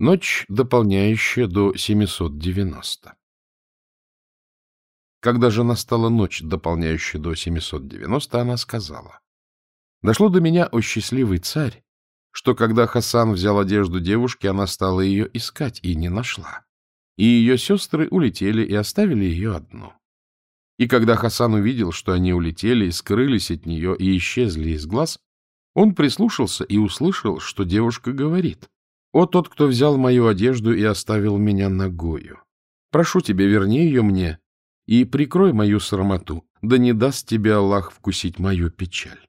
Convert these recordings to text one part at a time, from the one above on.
Ночь, дополняющая до 790. Когда же настала ночь, дополняющая до 790, она сказала, «Дошло до меня, о счастливый царь, что когда Хасан взял одежду девушки, она стала ее искать и не нашла, и ее сестры улетели и оставили ее одну. И когда Хасан увидел, что они улетели и скрылись от нее и исчезли из глаз, он прислушался и услышал, что девушка говорит, «О тот, кто взял мою одежду и оставил меня ногою! Прошу тебя, верни ее мне и прикрой мою срамоту, да не даст тебе Аллах вкусить мою печаль».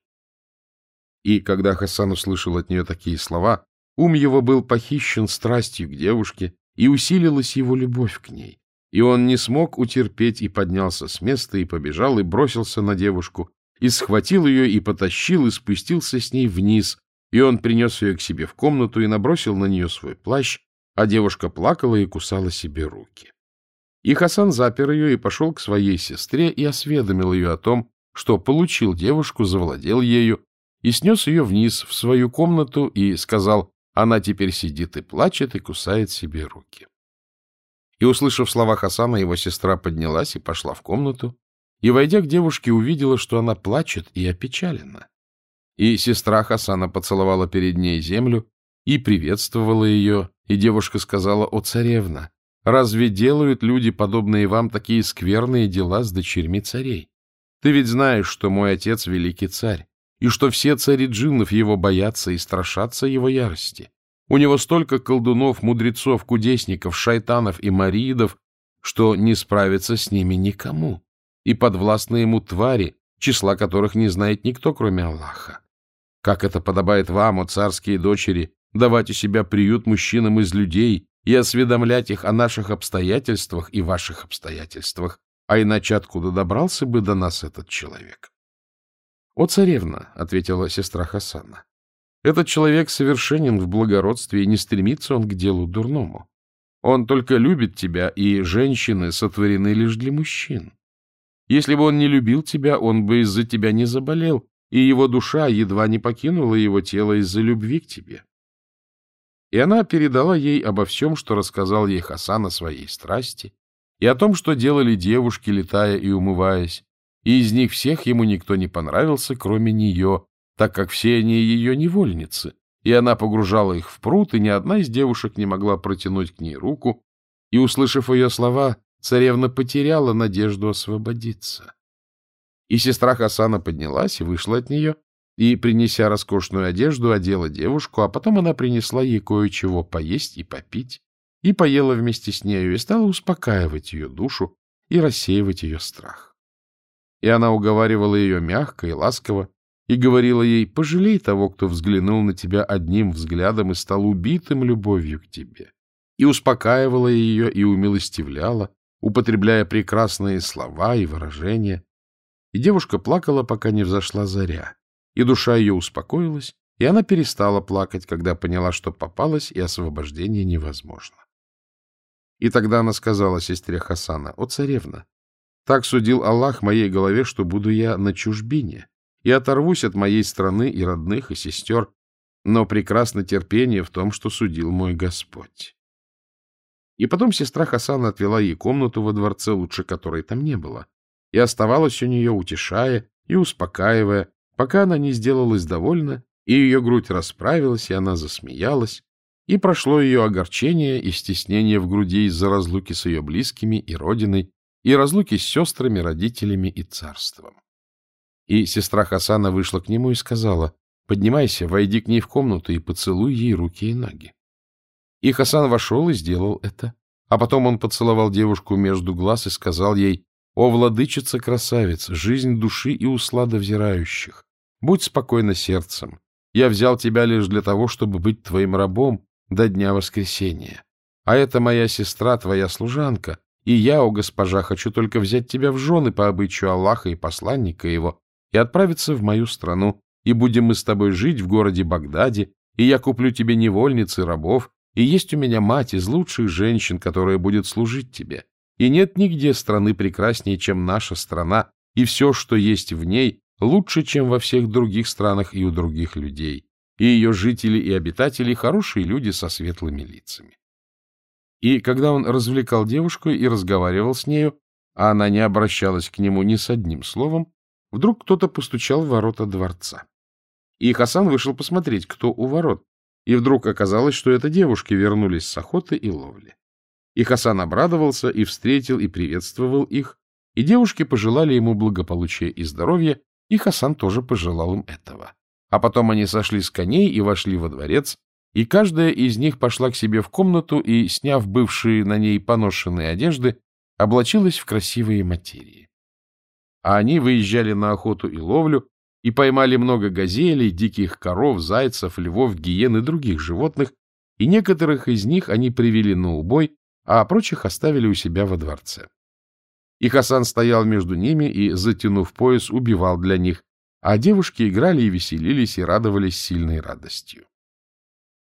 И когда Хасан услышал от нее такие слова, ум его был похищен страстью к девушке, и усилилась его любовь к ней. И он не смог утерпеть и поднялся с места, и побежал, и бросился на девушку, и схватил ее, и потащил, и спустился с ней вниз, и он принес ее к себе в комнату и набросил на нее свой плащ, а девушка плакала и кусала себе руки. И Хасан запер ее и пошел к своей сестре и осведомил ее о том, что получил девушку, завладел ею, и снес ее вниз в свою комнату и сказал, она теперь сидит и плачет и кусает себе руки. И, услышав слова Хасана, его сестра поднялась и пошла в комнату, и, войдя к девушке, увидела, что она плачет и опечалена. И сестра Хасана поцеловала перед ней землю и приветствовала ее, и девушка сказала, «О, царевна, разве делают люди, подобные вам, такие скверные дела с дочерьми царей? Ты ведь знаешь, что мой отец — великий царь, и что все цари джиннов его боятся и страшатся его ярости. У него столько колдунов, мудрецов, кудесников, шайтанов и мариидов, что не справиться с ними никому, и подвластны ему твари, числа которых не знает никто, кроме Аллаха. Как это подобает вам, о царские дочери, давать у себя приют мужчинам из людей и осведомлять их о наших обстоятельствах и ваших обстоятельствах, а иначе откуда добрался бы до нас этот человек? — О, царевна, — ответила сестра Хасана, — этот человек совершенен в благородстве, и не стремится он к делу дурному. Он только любит тебя, и женщины сотворены лишь для мужчин. Если бы он не любил тебя, он бы из-за тебя не заболел, и его душа едва не покинула его тело из-за любви к тебе. И она передала ей обо всем, что рассказал ей Хасан о своей страсти, и о том, что делали девушки, летая и умываясь, и из них всех ему никто не понравился, кроме нее, так как все они ее невольницы, и она погружала их в пруд, и ни одна из девушек не могла протянуть к ней руку, и, услышав ее слова, царевна потеряла надежду освободиться. И сестра Хасана поднялась и вышла от нее, и, принеся роскошную одежду, одела девушку, а потом она принесла ей кое-чего поесть и попить, и поела вместе с нею, и стала успокаивать ее душу и рассеивать ее страх. И она уговаривала ее мягко и ласково, и говорила ей, пожалей того, кто взглянул на тебя одним взглядом и стал убитым любовью к тебе. И успокаивала ее и умилостивляла, употребляя прекрасные слова и выражения. И девушка плакала, пока не взошла заря, и душа ее успокоилась, и она перестала плакать, когда поняла, что попалась, и освобождение невозможно. И тогда она сказала сестре Хасана, «О, царевна, так судил Аллах моей голове, что буду я на чужбине и оторвусь от моей страны и родных, и сестер, но прекрасно терпение в том, что судил мой Господь. И потом сестра Хасана отвела ей комнату во дворце, лучше которой там не было, и оставалась у нее, утешая и успокаивая, пока она не сделалась довольна, и ее грудь расправилась, и она засмеялась, и прошло ее огорчение и стеснение в груди из-за разлуки с ее близкими и родиной, и разлуки с сестрами, родителями и царством. И сестра Хасана вышла к нему и сказала, «Поднимайся, войди к ней в комнату и поцелуй ей руки и ноги». И Хасан вошел и сделал это. А потом он поцеловал девушку между глаз и сказал ей, «О, владычица-красавец, жизнь души и услада взирающих! Будь спокойна сердцем. Я взял тебя лишь для того, чтобы быть твоим рабом до дня воскресения. А это моя сестра, твоя служанка, и я, о госпожа, хочу только взять тебя в жены по обычаю Аллаха и посланника его и отправиться в мою страну, и будем мы с тобой жить в городе Багдаде, и я куплю тебе невольниц и рабов, и есть у меня мать из лучших женщин, которая будет служить тебе. И нет нигде страны прекраснее, чем наша страна, и все, что есть в ней, лучше, чем во всех других странах и у других людей. И ее жители и обитатели – хорошие люди со светлыми лицами. И когда он развлекал девушку и разговаривал с нею, а она не обращалась к нему ни с одним словом, вдруг кто-то постучал в ворота дворца. И Хасан вышел посмотреть, кто у ворот, и вдруг оказалось, что это девушки вернулись с охоты и ловли. И Хасан обрадовался, и встретил, и приветствовал их, и девушки пожелали ему благополучия и здоровья, и Хасан тоже пожелал им этого. А потом они сошли с коней и вошли во дворец, и каждая из них пошла к себе в комнату и, сняв бывшие на ней поношенные одежды, облачилась в красивые материи. А они выезжали на охоту и ловлю, и поймали много газелей, диких коров, зайцев, львов, гиен и других животных, и некоторых из них они привели на убой, а прочих оставили у себя во дворце. И Хасан стоял между ними и, затянув пояс, убивал для них, а девушки играли и веселились и радовались сильной радостью.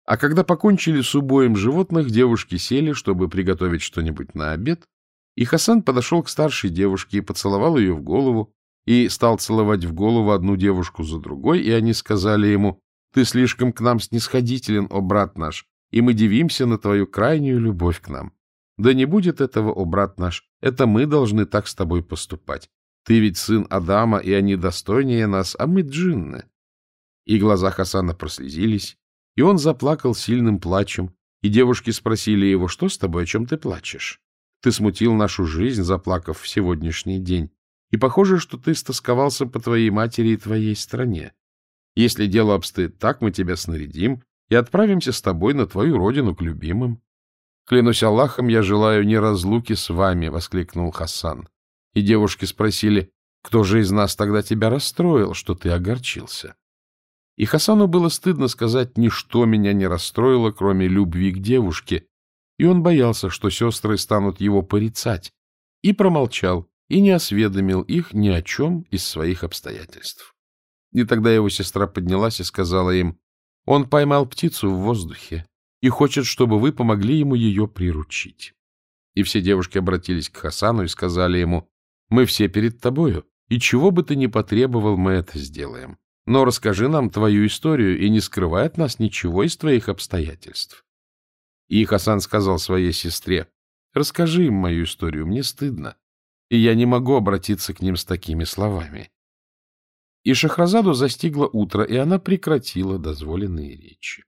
А когда покончили с убоем животных, девушки сели, чтобы приготовить что-нибудь на обед, и Хасан подошел к старшей девушке и поцеловал ее в голову, и стал целовать в голову одну девушку за другой, и они сказали ему, «Ты слишком к нам снисходителен, о брат наш, и мы дивимся на твою крайнюю любовь к нам. Да не будет этого, о брат наш, это мы должны так с тобой поступать. Ты ведь сын Адама, и они достойнее нас, а мы джинны. И глаза Хасана прослезились, и он заплакал сильным плачем, и девушки спросили его, что с тобой, о чем ты плачешь? Ты смутил нашу жизнь, заплакав в сегодняшний день, и похоже, что ты стосковался по твоей матери и твоей стране. Если дело обстоит так, мы тебя снарядим и отправимся с тобой на твою родину к любимым. Клянусь Аллахом, я желаю не разлуки с вами, — воскликнул Хасан. И девушки спросили, кто же из нас тогда тебя расстроил, что ты огорчился? И Хасану было стыдно сказать, ничто меня не расстроило, кроме любви к девушке, и он боялся, что сестры станут его порицать, и промолчал, и не осведомил их ни о чем из своих обстоятельств. И тогда его сестра поднялась и сказала им, он поймал птицу в воздухе, и хочет, чтобы вы помогли ему ее приручить. И все девушки обратились к Хасану и сказали ему, «Мы все перед тобою, и чего бы ты ни потребовал, мы это сделаем. Но расскажи нам твою историю и не скрывай от нас ничего из твоих обстоятельств». И Хасан сказал своей сестре, «Расскажи им мою историю, мне стыдно, и я не могу обратиться к ним с такими словами». И Шахразаду застигло утро, и она прекратила дозволенные речи.